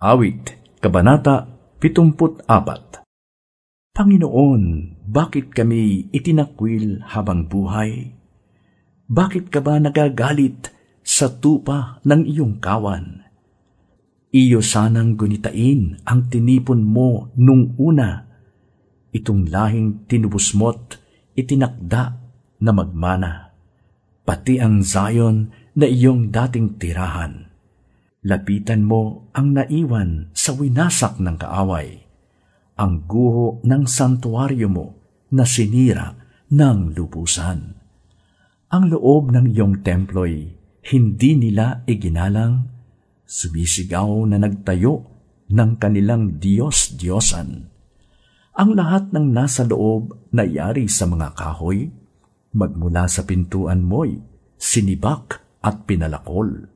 Awit, Kabanata 74 Panginoon, bakit kami itinakwil habang buhay? Bakit ka ba nagagalit sa tupa ng iyong kawan? Iyo sanang gunitain ang tinipon mo nung una. Itong lahing tinubos mo't itinakda na magmana. Pati ang Zion na iyong dating tirahan Lapitan mo ang naiwan sa winasak ng kaaway, ang guho ng santuaryo mo na sinira ng lubusan. Ang loob ng iyong templo'y hindi nila iginalang, sumisigaw na nagtayo ng kanilang Diyos-Diyosan. Ang lahat ng nasa loob na yari sa mga kahoy, magmula sa pintuan mo'y sinibak at pinalakol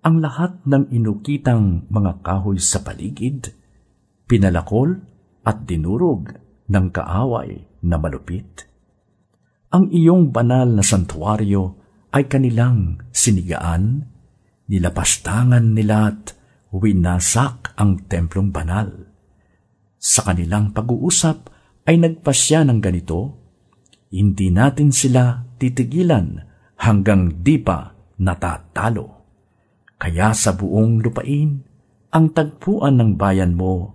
ang lahat ng inukitang mga kahoy sa paligid, pinalakol at dinurog ng kaaway na malupit. Ang iyong banal na santuaryo ay kanilang sinigaan, nilapastangan nila at winasak ang templong banal. Sa kanilang pag-uusap ay nagpasya ng ganito, hindi natin sila titigilan hanggang di pa natatalo. Kaya sa buong lupain, ang tagpuan ng bayan mo,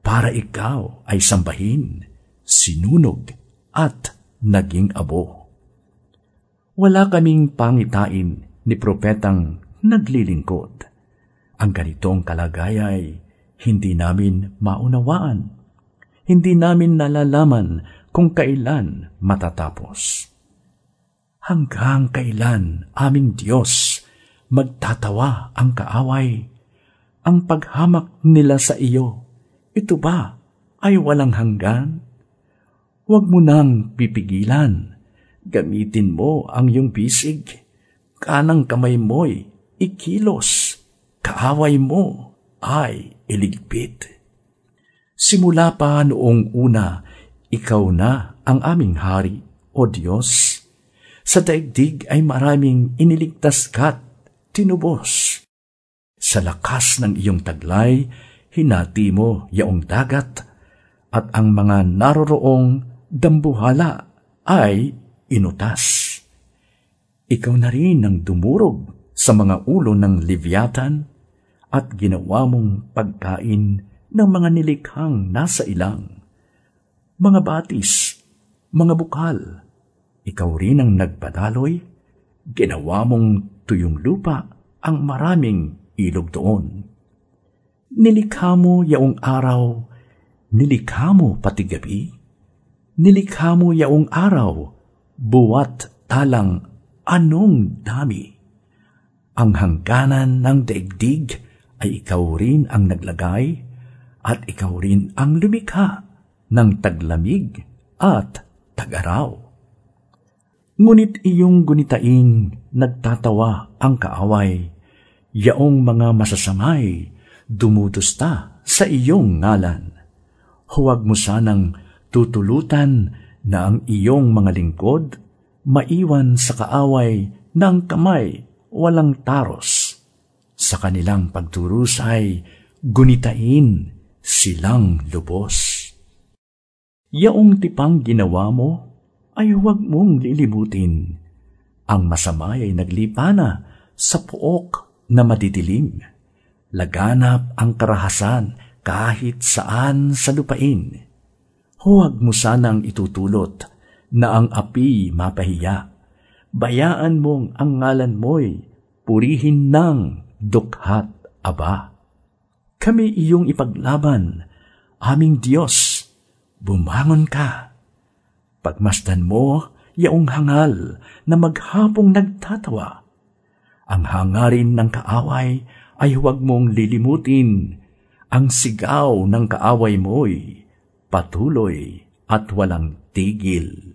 para ikaw ay sambahin, sinunog at naging abo. Wala kaming pangitain ni propetang naglilingkod. Ang ganitong kalagay hindi namin maunawaan. Hindi namin nalalaman kung kailan matatapos. Hanggang kailan aming Diyos magtatawa ang kaaway. Ang paghamak nila sa iyo, ito ba ay walang hanggan? Huwag mo nang pipigilan. Gamitin mo ang iyong bisig. Kanang kamay mo'y ikilos. Kaaway mo ay iligpit. Simula pa noong una, ikaw na ang aming hari, O Diyos. Sa daigdig ay maraming iniligtas ka't tinubos. Sa lakas ng iyong taglay, hinati mo yaong dagat, at ang mga naroroong dambuhala ay inutas. Ikaw na rin ang dumurog sa mga ulo ng Livyatan at ginawa mong pagkain ng mga nilikhang nasa ilang. Mga batis, mga bukal, ikaw rin ang nagpadaloy, ginawa mong tuyong lupa ang maraming ilog doon. Nilikha mo yaong araw, nilikha mo pati gabi, nilikha mo yaong araw, buwat talang anong dami. Ang hangganan ng daigdig ay ikaw rin ang naglagay at ikaw rin ang lumikha ng taglamig at tagaraw. Ngunit iyong gunitain, nagtatawa ang kaaway. Yaong mga masasamay, dumudusta sa iyong ngalan. Huwag mo sanang tutulutan na ang iyong mga lingkod maiwan sa kaaway ng kamay walang taros. Sa kanilang pagturusay, gunitain silang lubos. Yaong tipang ginawa mo, ay huwag mong lilimutin. Ang masama ay naglipana sa puok na madidilim. Laganap ang karahasan kahit saan sa lupain. Huwag mo sanang itutulot na ang api mapahiya. Bayaan mong ang ngalan mo'y purihin ng dukhat aba. Kami iyong ipaglaban, aming Diyos, bumangon ka Pagmasdan mo, yaong hangal na maghapong nagtatawa. Ang hangarin ng kaaway ay huwag mong lilimutin. Ang sigaw ng kaaway mo'y patuloy at walang tigil.